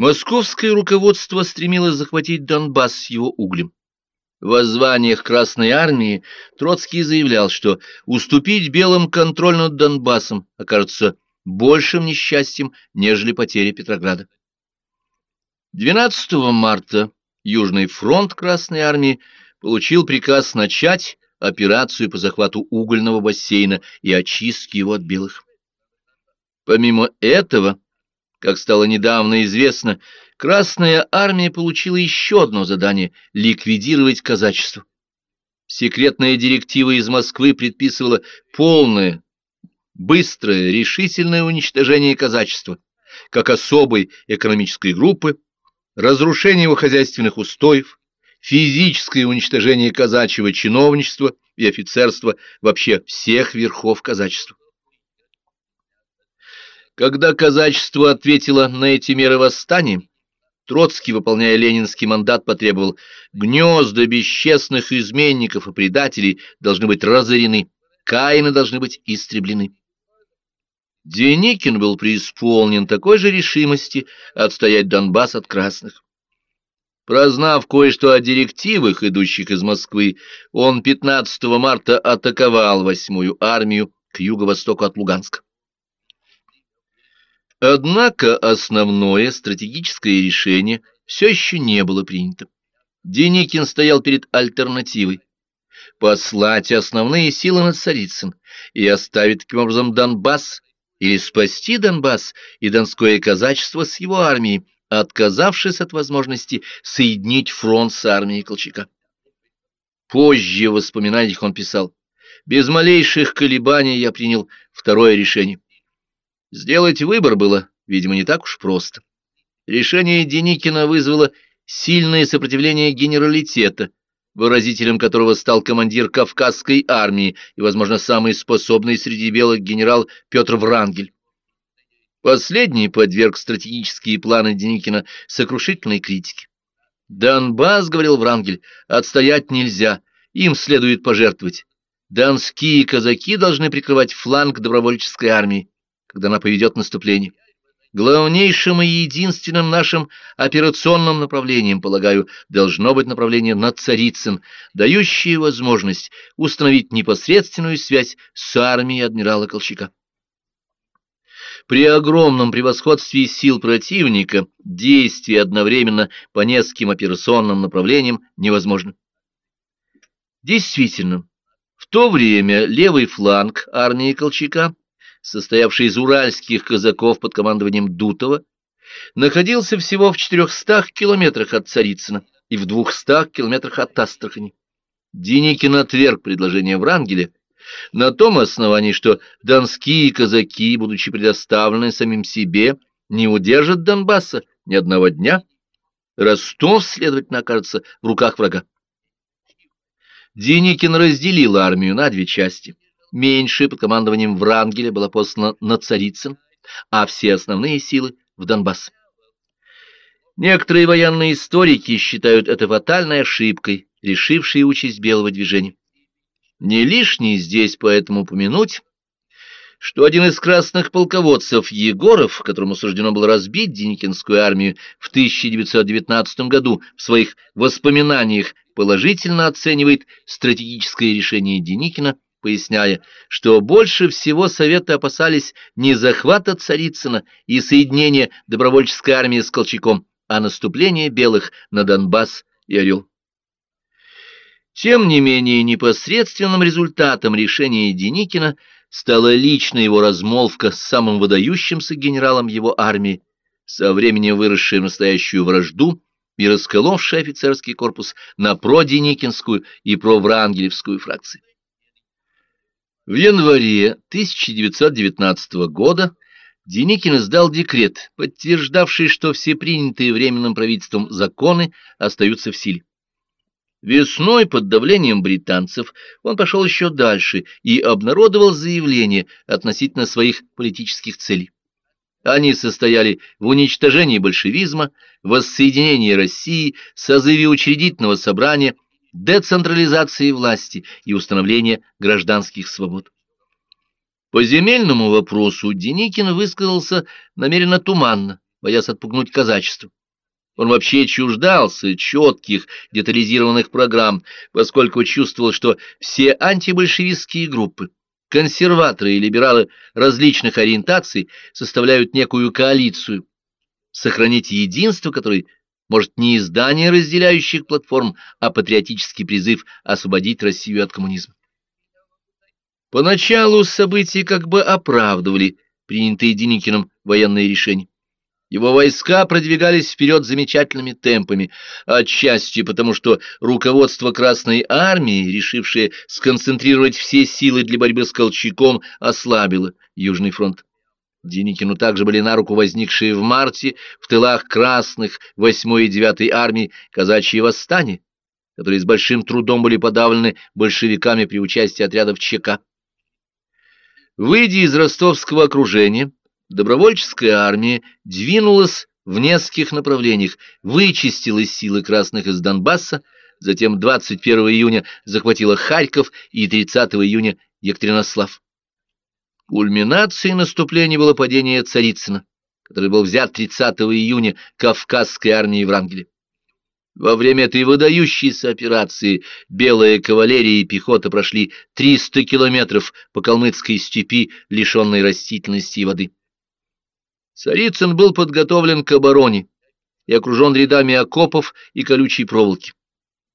Московское руководство стремилось захватить Донбасс с его углем. В воззваниях Красной Армии Троцкий заявлял, что уступить белым контроль над Донбассом окажется большим несчастьем, нежели потеря Петрограда. 12 марта Южный фронт Красной Армии получил приказ начать операцию по захвату угольного бассейна и очистке его от белых. Помимо этого, как стало недавно известно, Красная Армия получила еще одно задание — ликвидировать казачество. Секретная директива из Москвы предписывала полное, быстрое, решительное уничтожение казачества, как особой экономической группы, разрушение его хозяйственных устоев, физическое уничтожение казачьего чиновничества и офицерства вообще всех верхов казачества. Когда казачество ответило на эти меры восстания, Троцкий, выполняя ленинский мандат, потребовал «гнезда бесчестных изменников и предателей должны быть разорены, каины должны быть истреблены». Деникин был преисполнен такой же решимости отстоять Донбасс от красных. Прознав кое-что о директивах, идущих из Москвы, он 15 марта атаковал восьмую армию к юго-востоку от Луганска. Однако основное стратегическое решение все еще не было принято. Деникин стоял перед альтернативой – послать основные силы на Царицын и оставить таким образом Донбасс или спасти Донбасс и донское казачество с его армией, отказавшись от возможности соединить фронт с армией Колчака. Позже в воспоминаниях он писал, «Без малейших колебаний я принял второе решение. Сделать выбор было, видимо, не так уж просто. Решение Деникина вызвало сильное сопротивление генералитета, выразителем которого стал командир Кавказской армии и, возможно, самый способный среди белых генерал Петр Врангель. Последний подверг стратегические планы Деникина сокрушительной критике. «Донбасс, — говорил Врангель, — отстоять нельзя, им следует пожертвовать. Донские казаки должны прикрывать фланг добровольческой армии когда она поведет наступление. Главнейшим и единственным нашим операционным направлением, полагаю, должно быть направление на Царицын, дающее возможность установить непосредственную связь с армией адмирала Колчака. При огромном превосходстве сил противника действие одновременно по нескольким операционным направлениям невозможно. Действительно, в то время левый фланг армии Колчака состоявший из уральских казаков под командованием Дутова, находился всего в 400 километрах от Царицына и в 200 километрах от Астрахани. Деникин отверг предложение Врангеля на том основании, что донские казаки, будучи предоставлены самим себе, не удержат Донбасса ни одного дня. Ростов, следовательно, окажется в руках врага. Деникин разделил армию на две части – меньше под командованием Врангеля была послана на Царицын, а все основные силы в Донбасс. Некоторые военные историки считают это фатальной ошибкой, решившей участь белого движения. Не лишний здесь поэтому упомянуть, что один из красных полководцев Егоров, которому суждено было разбить Деникинскую армию в 1919 году, в своих воспоминаниях положительно оценивает стратегическое решение Деникина поясняя, что больше всего Советы опасались не захвата Царицына и соединения добровольческой армии с Колчаком, а наступления белых на Донбасс и Орел. Тем не менее, непосредственным результатом решения Деникина стала личная его размолвка с самым выдающимся генералом его армии, со временем выросшая настоящую вражду и расколовший офицерский корпус на проденикинскую и проврангелевскую фракции. В январе 1919 года Деникин издал декрет, подтверждавший, что все принятые Временным правительством законы остаются в силе. Весной под давлением британцев он пошел еще дальше и обнародовал заявления относительно своих политических целей. Они состояли в уничтожении большевизма, воссоединении России, созыве учредительного собрания – децентрализации власти и установления гражданских свобод. По земельному вопросу Деникин высказался намеренно туманно, боясь отпугнуть казачество. Он вообще чуждался четких, детализированных программ, поскольку чувствовал, что все антибольшевистские группы, консерваторы и либералы различных ориентаций составляют некую коалицию, сохранить единство которой может не издание разделяющих платформ, а патриотический призыв освободить Россию от коммунизма. Поначалу события как бы оправдывали принятые Деникиным военные решения. Его войска продвигались вперед замечательными темпами, отчасти потому, что руководство Красной Армии, решившее сконцентрировать все силы для борьбы с Колчаком, ослабило Южный фронт. Деникину также были на руку возникшие в марте в тылах Красных 8 и 9 армии казачьи восстания, которые с большим трудом были подавлены большевиками при участии отрядов ЧК. Выйдя из ростовского окружения, добровольческая армия двинулась в нескольких направлениях, вычистила силы красных из Донбасса, затем 21 июня захватила Харьков и 30 июня Екатеринослав. Кульминацией наступления было падение Царицына, который был взят 30 июня Кавказской армией в Рангеле. Во время этой выдающейся операции белая кавалерия и пехота прошли 300 километров по калмыцкой степи, лишенной растительности и воды. Царицын был подготовлен к обороне и окружен рядами окопов и колючей проволоки.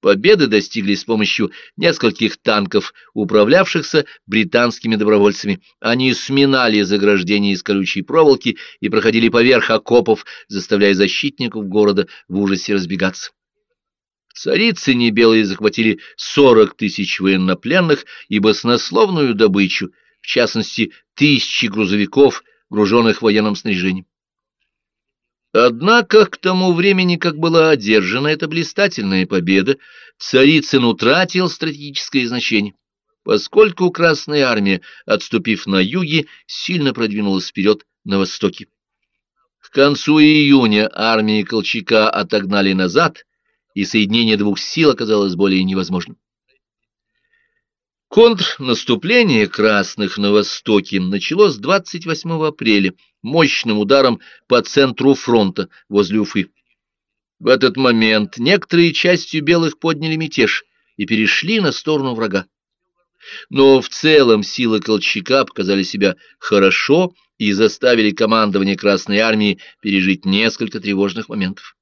Победы достигли с помощью нескольких танков, управлявшихся британскими добровольцами. Они сминали заграждения из колючей проволоки и проходили поверх окопов, заставляя защитников города в ужасе разбегаться. Царицыне белые захватили сорок тысяч военнопленных и баснословную добычу, в частности, тысячи грузовиков, груженных военным снаряжением. Однако к тому времени, как была одержана эта блистательная победа, Царицын утратил стратегическое значение, поскольку Красная Армия, отступив на юге, сильно продвинулась вперед на востоке. К концу июня армии Колчака отогнали назад, и соединение двух сил оказалось более невозможным. Контрнаступление красных на востоке началось 28 апреля мощным ударом по центру фронта возле Уфы. В этот момент некоторые части белых подняли мятеж и перешли на сторону врага. Но в целом силы Колчака показали себя хорошо и заставили командование Красной Армии пережить несколько тревожных моментов.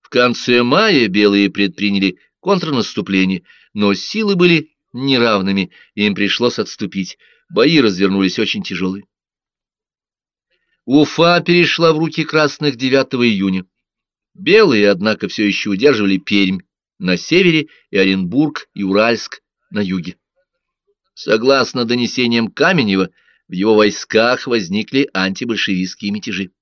В конце мая белые предприняли контрнаступление, но силы были неравными, и им пришлось отступить. Бои развернулись очень тяжелые. Уфа перешла в руки красных 9 июня. Белые, однако, все еще удерживали Пермь на севере и Оренбург и Уральск на юге. Согласно донесениям Каменева, в его войсках возникли антибольшевистские мятежи.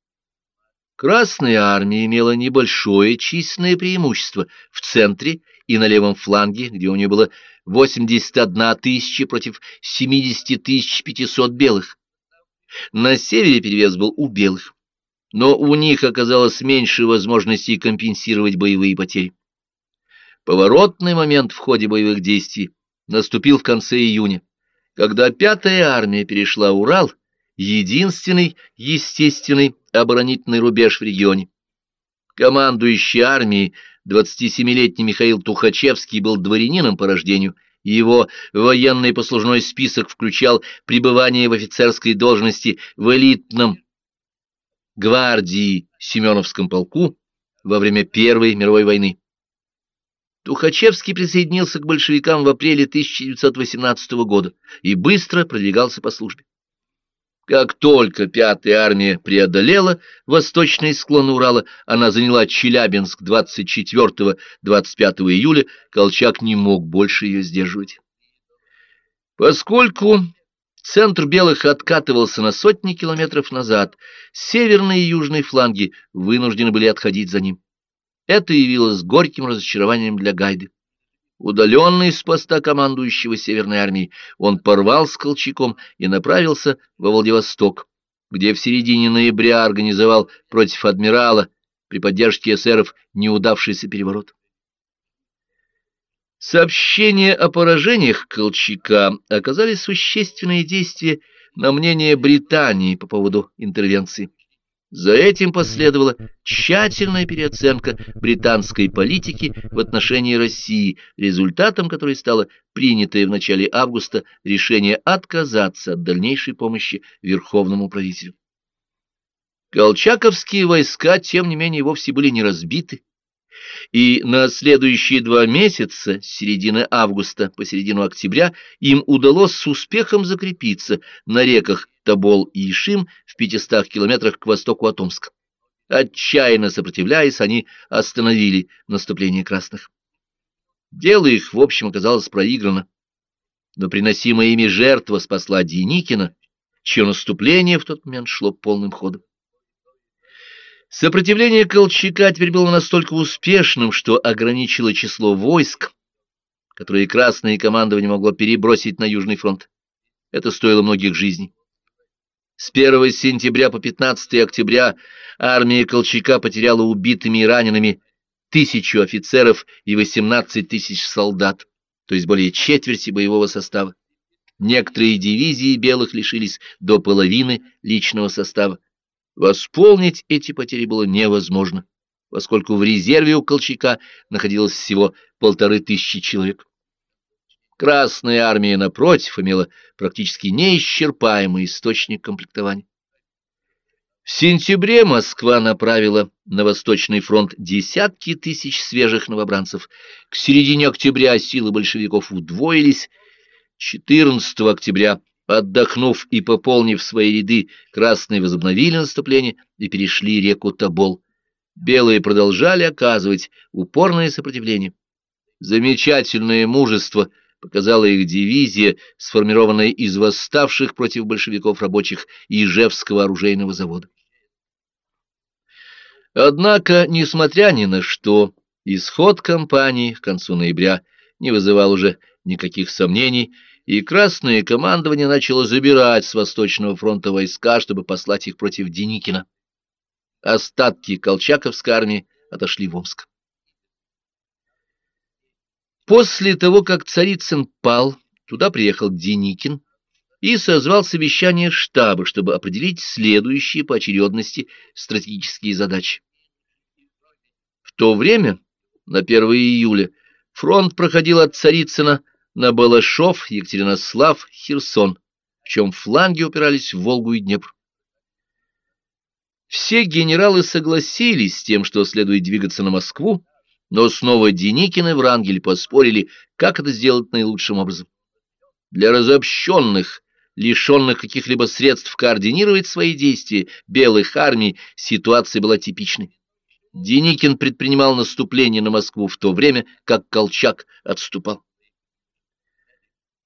Красная армия имела небольшое численное преимущество в центре и на левом фланге, где у нее было 81 тысяча против 70 500 белых. На севере перевес был у белых, но у них оказалось меньше возможностей компенсировать боевые потери. Поворотный момент в ходе боевых действий наступил в конце июня, когда пятая армия перешла Урал, единственный естественный оборонительный рубеж в регионе. Командующий армией 27-летний Михаил Тухачевский был дворянином по рождению, и его военный послужной список включал пребывание в офицерской должности в элитном гвардии Семеновском полку во время Первой мировой войны. Тухачевский присоединился к большевикам в апреле 1918 года и быстро продвигался по службе. Как только пятая армия преодолела восточный склон Урала, она заняла Челябинск 24-25 июля, Колчак не мог больше ее сдерживать. Поскольку центр белых откатывался на сотни километров назад, северные и южные фланги вынуждены были отходить за ним. Это явилось горьким разочарованием для Гайды. Удаленный с поста командующего Северной армией, он порвал с Колчаком и направился во Владивосток, где в середине ноября организовал против адмирала при поддержке эсеров неудавшийся переворот. Сообщения о поражениях Колчака оказали существенные действия на мнение Британии по поводу интервенции. За этим последовала тщательная переоценка британской политики в отношении России, результатом которой стало принятое в начале августа решение отказаться от дальнейшей помощи верховному правителю. Колчаковские войска, тем не менее, вовсе были не разбиты, и на следующие два месяца, с середины августа по середину октября, им удалось с успехом закрепиться на реках Тобол и Ишим в 500 километрах к востоку от Омска. Отчаянно сопротивляясь, они остановили наступление красных. Дело их, в общем, оказалось проиграно, но приносимая ими жертва спасла Деникина, чье наступление в тот момент шло полным ходом. Сопротивление Колчака теперь было настолько успешным, что ограничило число войск, которые Красное командование могло перебросить на Южный фронт. Это стоило многих жизней. С 1 сентября по 15 октября армия Колчака потеряла убитыми и ранеными тысячу офицеров и 18 тысяч солдат, то есть более четверти боевого состава. Некоторые дивизии белых лишились до половины личного состава. Восполнить эти потери было невозможно, поскольку в резерве у Колчака находилось всего полторы тысячи человек. Красная армия, напротив, имела практически неисчерпаемый источник комплектования. В сентябре Москва направила на Восточный фронт десятки тысяч свежих новобранцев. К середине октября силы большевиков удвоились. 14 октября Отдохнув и пополнив свои ряды, красные возобновили наступление и перешли реку Тобол. Белые продолжали оказывать упорное сопротивление. Замечательное мужество показала их дивизия, сформированная из восставших против большевиков рабочих Ижевского оружейного завода. Однако, несмотря ни на что, исход кампании к концу ноября не вызывал уже никаких сомнений, и Красное командование начало забирать с Восточного фронта войска, чтобы послать их против Деникина. Остатки Колчаковской армии отошли в Омск. После того, как Царицын пал, туда приехал Деникин и созвал совещание штаба, чтобы определить следующие по очередности стратегические задачи. В то время, на 1 июля, фронт проходил от Царицына на Балашов, Екатеринослав, Херсон, в чем фланги упирались в Волгу и Днепр. Все генералы согласились с тем, что следует двигаться на Москву, но снова Деникин и Врангель поспорили, как это сделать наилучшим образом. Для разобщенных, лишенных каких-либо средств координировать свои действия белых армий, ситуация была типичной. Деникин предпринимал наступление на Москву в то время, как Колчак отступал.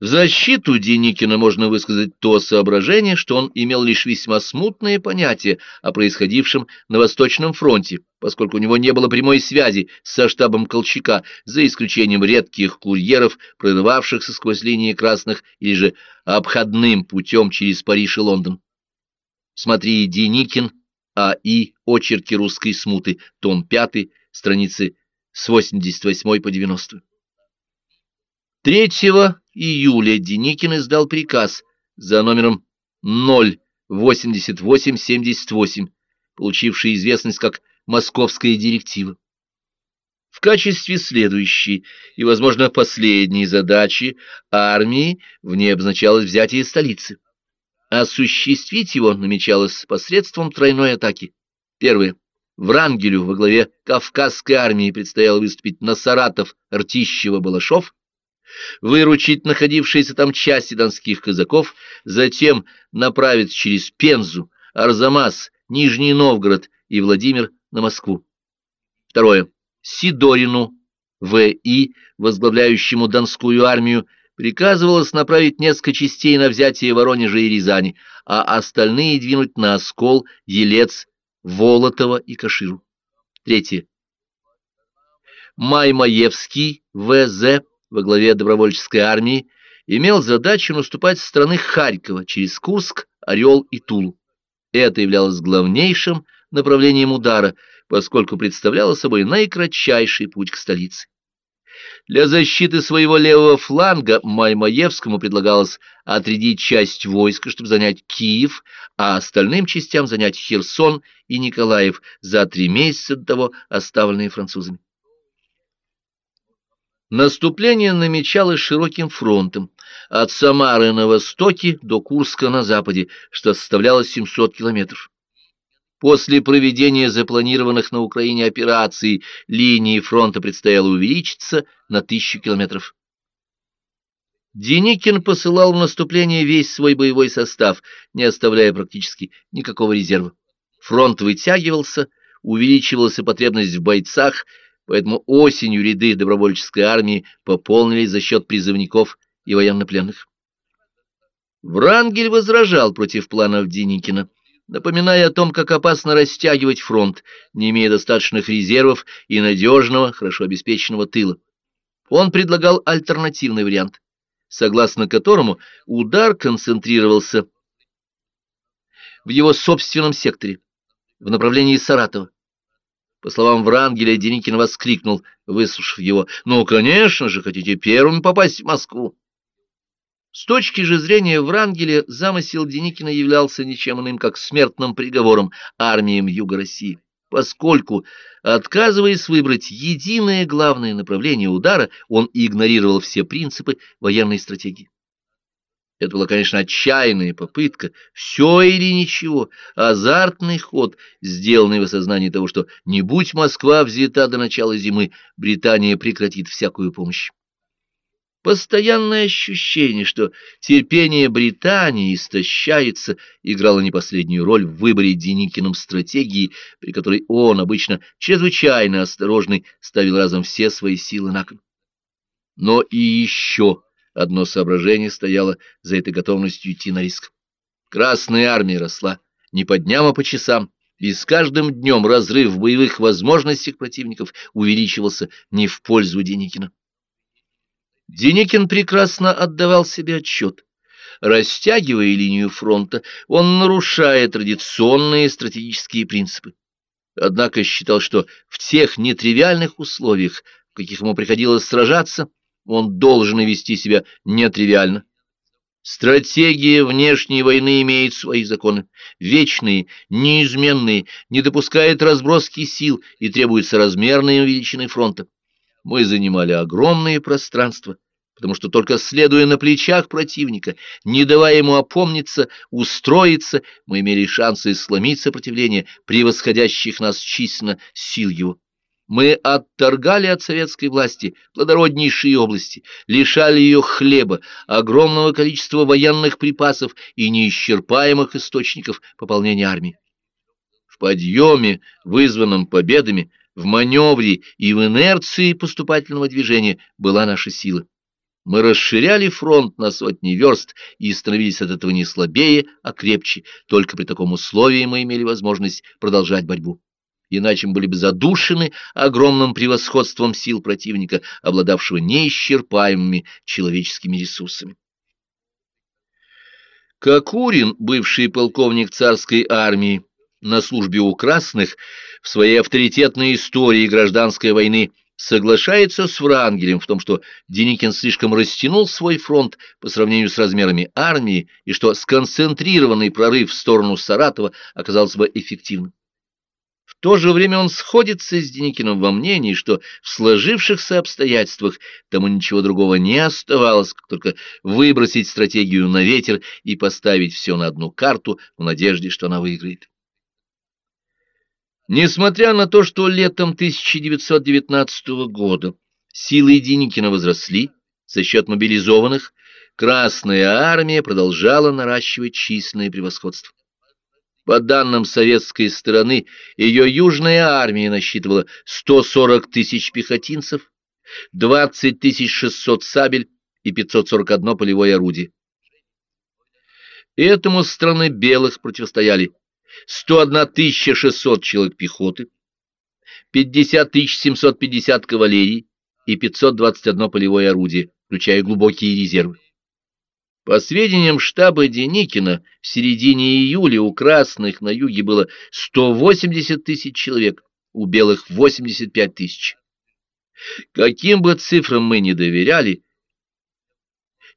В защиту Деникина можно высказать то соображение, что он имел лишь весьма смутное понятие о происходившем на Восточном фронте, поскольку у него не было прямой связи со штабом Колчака, за исключением редких курьеров, прорывавшихся сквозь линии красных, или же обходным путем через Париж и Лондон. Смотри Деникин, А.И. Очерки русской смуты, том 5, страницы с 88 по 90. 3 июля Деникин издал приказ за номером 08878, получивший известность как «Московская директива». В качестве следующей и, возможно, последней задачи армии в ней обозначалось взятие столицы. Осуществить его намечалось посредством тройной атаки. Первое. Врангелю во главе Кавказской армии предстояло выступить на Саратов, Ртищево, Балашов выручить находившиеся там части донских казаков, затем направить через Пензу, Арзамас, Нижний Новгород и Владимир на Москву. Второе. Сидорину В.И., возглавляющему Донскую армию, приказывалось направить несколько частей на взятие Воронежа и Рязани, а остальные двинуть на Оскол, Елец, Волотово и Каширу. Третье. Маймаевский В.З во главе добровольческой армии, имел задачу наступать с стороны Харькова через Курск, Орел и Тулу. Это являлось главнейшим направлением удара, поскольку представляло собой наикратчайший путь к столице. Для защиты своего левого фланга Маймаевскому предлагалось отрядить часть войска, чтобы занять Киев, а остальным частям занять Херсон и Николаев за три месяца до того оставленные французами. Наступление намечалось широким фронтом, от Самары на востоке до Курска на западе, что составляло 700 километров. После проведения запланированных на Украине операций линии фронта предстояло увеличиться на тысячу километров. Деникин посылал в наступление весь свой боевой состав, не оставляя практически никакого резерва. Фронт вытягивался, увеличивалась потребность в бойцах, поэтому осенью ряды добровольческой армии пополнились за счет призывников и военнопленных. Врангель возражал против планов Деникина, напоминая о том, как опасно растягивать фронт, не имея достаточных резервов и надежного, хорошо обеспеченного тыла. Он предлагал альтернативный вариант, согласно которому удар концентрировался в его собственном секторе, в направлении Саратова. По словам Врангеля, Деникин воскликнул, выслушав его, «Ну, конечно же, хотите первым попасть в Москву!» С точки же зрения Врангеля, замысел Деникина являлся ничем иным, как смертным приговором армиям Юга России, поскольку, отказываясь выбрать единое главное направление удара, он игнорировал все принципы военной стратегии. Это была, конечно, отчаянная попытка, все или ничего, азартный ход, сделанный в осознании того, что не будь Москва взята до начала зимы, Британия прекратит всякую помощь. Постоянное ощущение, что терпение Британии истощается, играло не последнюю роль в выборе Деникиным стратегии, при которой он, обычно чрезвычайно осторожный, ставил разом все свои силы на кон. Но и еще Одно соображение стояло за этой готовностью идти на риск. Красная армия росла не по дням, а по часам, и с каждым днем разрыв в боевых возможностях противников увеличивался не в пользу Деникина. Деникин прекрасно отдавал себе отчет. Растягивая линию фронта, он нарушает традиционные стратегические принципы. Однако считал, что в тех нетривиальных условиях, в каких ему приходилось сражаться, он должен вести себя нетривиально. Стратегия внешней войны имеет свои законы, вечные, неизменные, не допускает разброски сил и требует соразмерной величины фронта. Мы занимали огромные пространства, потому что только следуя на плечах противника, не давая ему опомниться, устроиться, мы имели шансы сломить сопротивление превосходящих нас численно сил его. Мы отторгали от советской власти плодороднейшие области, лишали ее хлеба, огромного количества военных припасов и неисчерпаемых источников пополнения армии. В подъеме, вызванном победами, в маневре и в инерции поступательного движения была наша сила. Мы расширяли фронт на сотни верст и становились от этого не слабее, а крепче. Только при таком условии мы имели возможность продолжать борьбу иначе были бы задушены огромным превосходством сил противника, обладавшего неисчерпаемыми человеческими ресурсами. Кокурин, бывший полковник царской армии, на службе у красных, в своей авторитетной истории гражданской войны соглашается с Врангелем в том, что Деникин слишком растянул свой фронт по сравнению с размерами армии и что сконцентрированный прорыв в сторону Саратова оказался бы эффективным. В то же время он сходится с Деникиным во мнении, что в сложившихся обстоятельствах тому ничего другого не оставалось, как только выбросить стратегию на ветер и поставить все на одну карту в надежде, что она выиграет. Несмотря на то, что летом 1919 года силы Деникина возросли за счет мобилизованных, Красная армия продолжала наращивать численное превосходство. По данным советской стороны, ее южная армия насчитывала 140 тысяч пехотинцев, 20 600 сабель и 541 полевое орудие. Этому страны белых противостояли 101 600 человек пехоты, 50 750 кавалерии и 521 полевое орудие, включая глубокие резервы. По сведениям штаба Деникина, в середине июля у красных на юге было 180 тысяч человек, у белых 85 тысяч. Каким бы цифрам мы ни доверяли,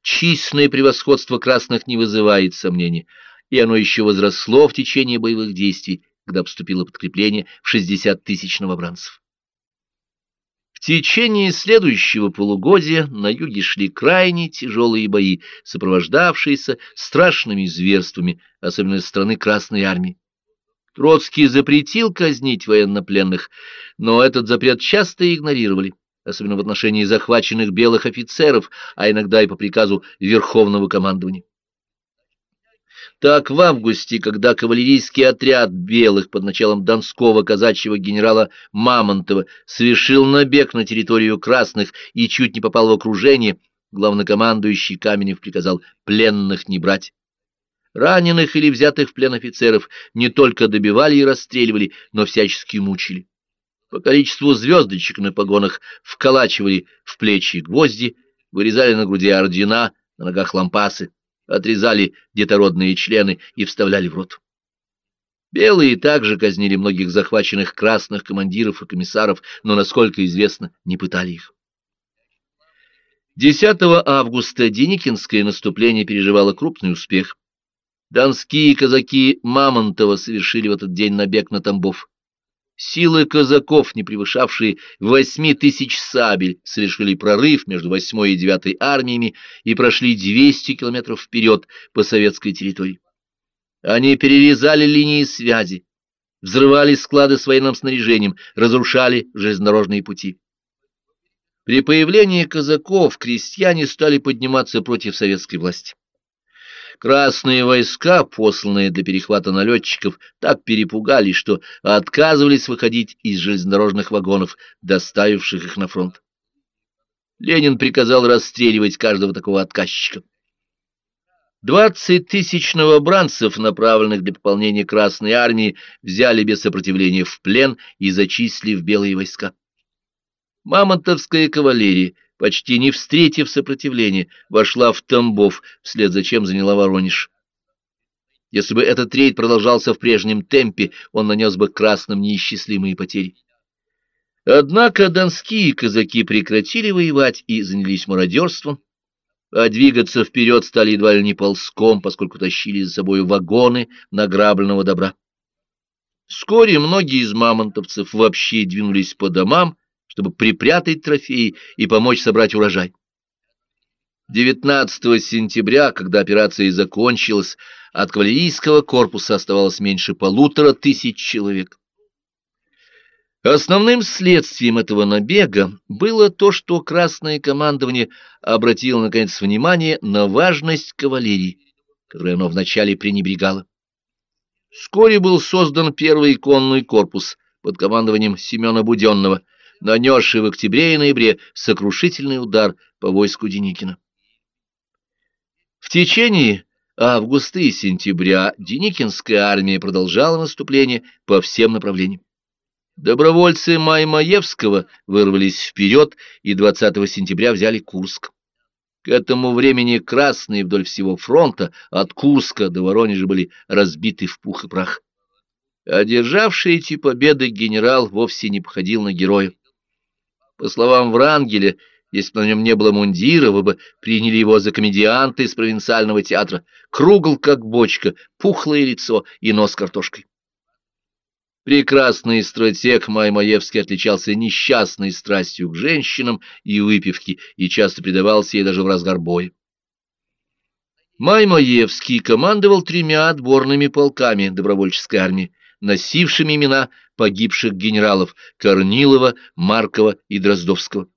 численное превосходство красных не вызывает сомнений, и оно еще возросло в течение боевых действий, когда поступило подкрепление в 60 тысяч новобранцев. Течение следующего полугодия на юге шли крайне тяжелые бои, сопровождавшиеся страшными зверствами, особенно со стороны Красной Армии. Троцкий запретил казнить военнопленных, но этот запрет часто игнорировали, особенно в отношении захваченных белых офицеров, а иногда и по приказу Верховного командования. Так в августе, когда кавалерийский отряд белых под началом донского казачьего генерала Мамонтова совершил набег на территорию красных и чуть не попал в окружение, главнокомандующий Каменев приказал пленных не брать. Раненых или взятых в плен офицеров не только добивали и расстреливали, но всячески мучили. По количеству звездочек на погонах вколачивали в плечи гвозди, вырезали на груди ордена, на ногах лампасы, отрезали детородные члены и вставляли в рот. Белые также казнили многих захваченных красных командиров и комиссаров, но, насколько известно, не пытали их. 10 августа Деникинское наступление переживало крупный успех. Донские казаки Мамонтова совершили в этот день набег на Тамбов. Силы казаков, не превышавшие восьми тысяч сабель, совершили прорыв между восьмой и девятой армиями и прошли 200 километров вперед по советской территории. Они перерезали линии связи, взрывали склады с военным снаряжением, разрушали железнодорожные пути. При появлении казаков крестьяне стали подниматься против советской власти. Красные войска, посланные для перехвата налетчиков, так перепугались, что отказывались выходить из железнодорожных вагонов, доставивших их на фронт. Ленин приказал расстреливать каждого такого отказчика. Двадцать тысяч новобранцев, направленных для пополнения Красной армии, взяли без сопротивления в плен и зачислили в белые войска. Мамонтовская кавалерия почти не встретив сопротивления, вошла в Тамбов, вслед за чем заняла Воронеж. Если бы этот рейд продолжался в прежнем темпе, он нанес бы красным неисчислимые потери. Однако донские казаки прекратили воевать и занялись мародерством, а двигаться вперед стали едва ли не ползком, поскольку тащили за собой вагоны награбленного добра. Вскоре многие из мамонтовцев вообще двинулись по домам, чтобы припрятать трофеи и помочь собрать урожай. 19 сентября, когда операция закончилась, от кавалерийского корпуса оставалось меньше полутора тысяч человек. Основным следствием этого набега было то, что Красное командование обратило, наконец, внимание на важность кавалерии, которой оно вначале пренебрегало. Вскоре был создан первый конный корпус под командованием Семена Буденного – нанесший в октябре и ноябре сокрушительный удар по войску Деникина. В течение августа и сентября Деникинская армия продолжала наступление по всем направлениям. Добровольцы Маймаевского вырвались вперед и 20 сентября взяли Курск. К этому времени красные вдоль всего фронта от Курска до Воронежа были разбиты в пух и прах. Одержавший эти победы генерал вовсе не походил на героя. По словам Врангеля, если бы на нем не было мундира, вы бы приняли его за комедианта из провинциального театра, кругл как бочка, пухлое лицо и нос картошкой. Прекрасный стратег Маймаевский отличался несчастной страстью к женщинам и выпивке и часто предавался ей даже в разгар боя. Маймаевский командовал тремя отборными полками добровольческой армии, носившими имена погибших генералов Корнилова, Маркова и Дроздовского.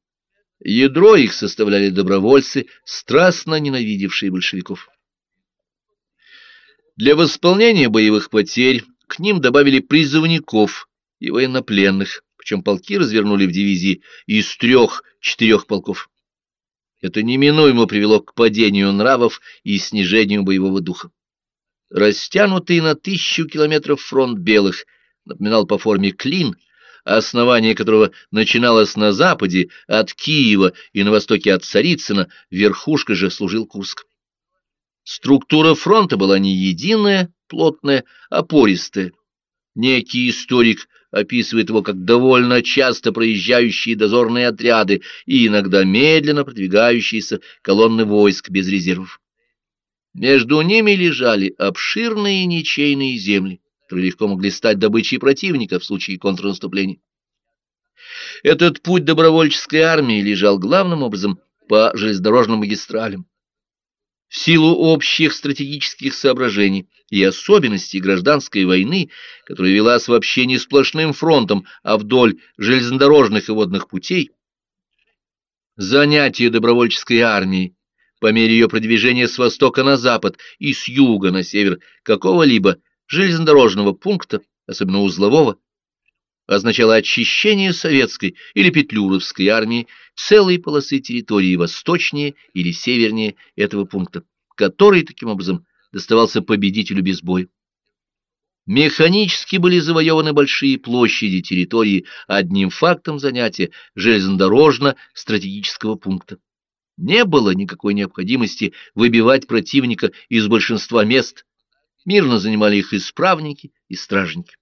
Ядро их составляли добровольцы, страстно ненавидевшие большевиков. Для восполнения боевых потерь к ним добавили призывников и военнопленных, причем полки развернули в дивизии из трех-четырех полков. Это неминуемо привело к падению нравов и снижению боевого духа. Растянутый на тысячу километров фронт белых напоминал по форме клин, основание которого начиналось на западе от Киева и на востоке от Царицына, верхушка же служил Курск. Структура фронта была не единая, плотная, а пористая. Некий историк описывает его как довольно часто проезжающие дозорные отряды и иногда медленно продвигающиеся колонны войск без резервов. Между ними лежали обширные ничейные земли, которые легко могли стать добычей противника в случае контрнаступления. Этот путь добровольческой армии лежал главным образом по железнодорожным магистралям. В силу общих стратегических соображений и особенностей гражданской войны, которая велась вообще не сплошным фронтом, а вдоль железнодорожных и водных путей, занятие добровольческой армии по мере ее продвижения с востока на запад и с юга на север какого-либо железнодорожного пункта, особенно узлового, означало очищение советской или петлюровской армии целой полосы территории восточнее или севернее этого пункта, который, таким образом, доставался победителю без боя. Механически были завоеваны большие площади территории одним фактом занятия железнодорожно-стратегического пункта. Не было никакой необходимости выбивать противника из большинства мест. Мирно занимали их исправники и стражники.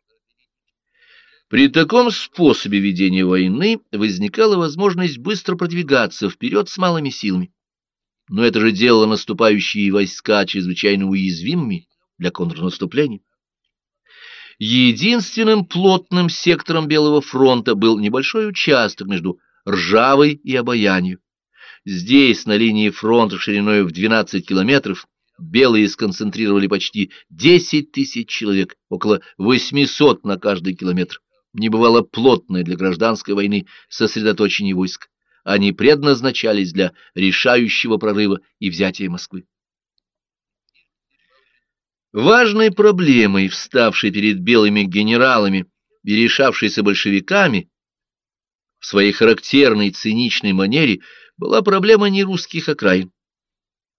При таком способе ведения войны возникала возможность быстро продвигаться вперед с малыми силами. Но это же делало наступающие войска чрезвычайно уязвимыми для контрнаступления. Единственным плотным сектором Белого фронта был небольшой участок между Ржавой и Обаянью. Здесь, на линии фронта шириной в 12 километров, белые сконцентрировали почти 10 тысяч человек, около 800 на каждый километр не бывало плотное для гражданской войны сосредоточение войск. Они предназначались для решающего прорыва и взятия Москвы. Важной проблемой, вставшей перед белыми генералами и решавшейся большевиками, в своей характерной циничной манере была проблема нерусских окраин.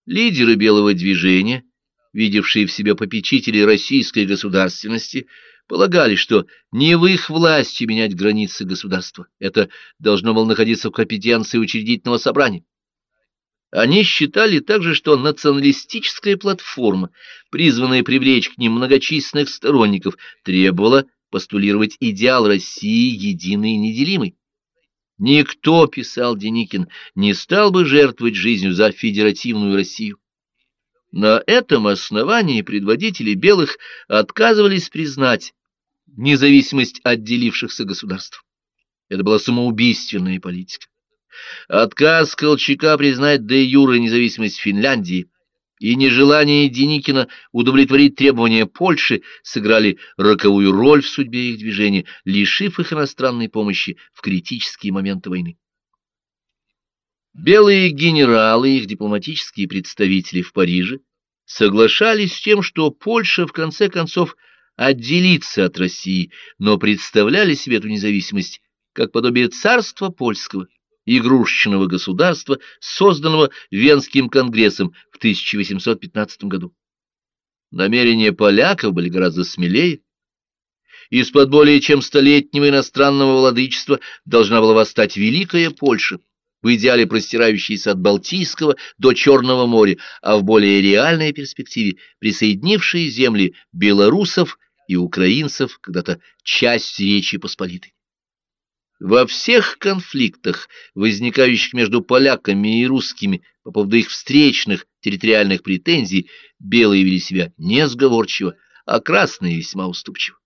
Лидеры белого движения, видевшие в себе попечителей российской государственности, полагали, что не в их власти менять границы государства. Это должно было находиться в компетенции учредительного собрания. Они считали также, что националистическая платформа, призванная привлечь к ним многочисленных сторонников, требовала постулировать идеал России единый и неделимый. Никто, писал Деникин, не стал бы жертвовать жизнью за федеративную Россию. На этом основании предводители белых отказывались признать независимость отделившихся государств. Это была самоубийственная политика. Отказ Колчака признать де юре независимость Финляндии и нежелание Деникина удовлетворить требования Польши сыграли роковую роль в судьбе их движения, лишив их иностранной помощи в критические моменты войны. Белые генералы и их дипломатические представители в Париже соглашались с тем, что Польша в конце концов отделиться от России, но представляли себе эту независимость как подобие царства польского, игрушечного государства, созданного Венским конгрессом в 1815 году. Намерения поляков были гораздо смелее. Из-под более чем столетнего иностранного владычества должна была восстать Великая Польша, в идеале простирающийся от Балтийского до Черного моря, а в более реальной перспективе присоединившие земли белорусов и украинцев, когда-то часть Речи Посполитой. Во всех конфликтах, возникающих между поляками и русскими по поводу их встречных территориальных претензий, белые вели себя несговорчиво, а красные весьма уступчиво.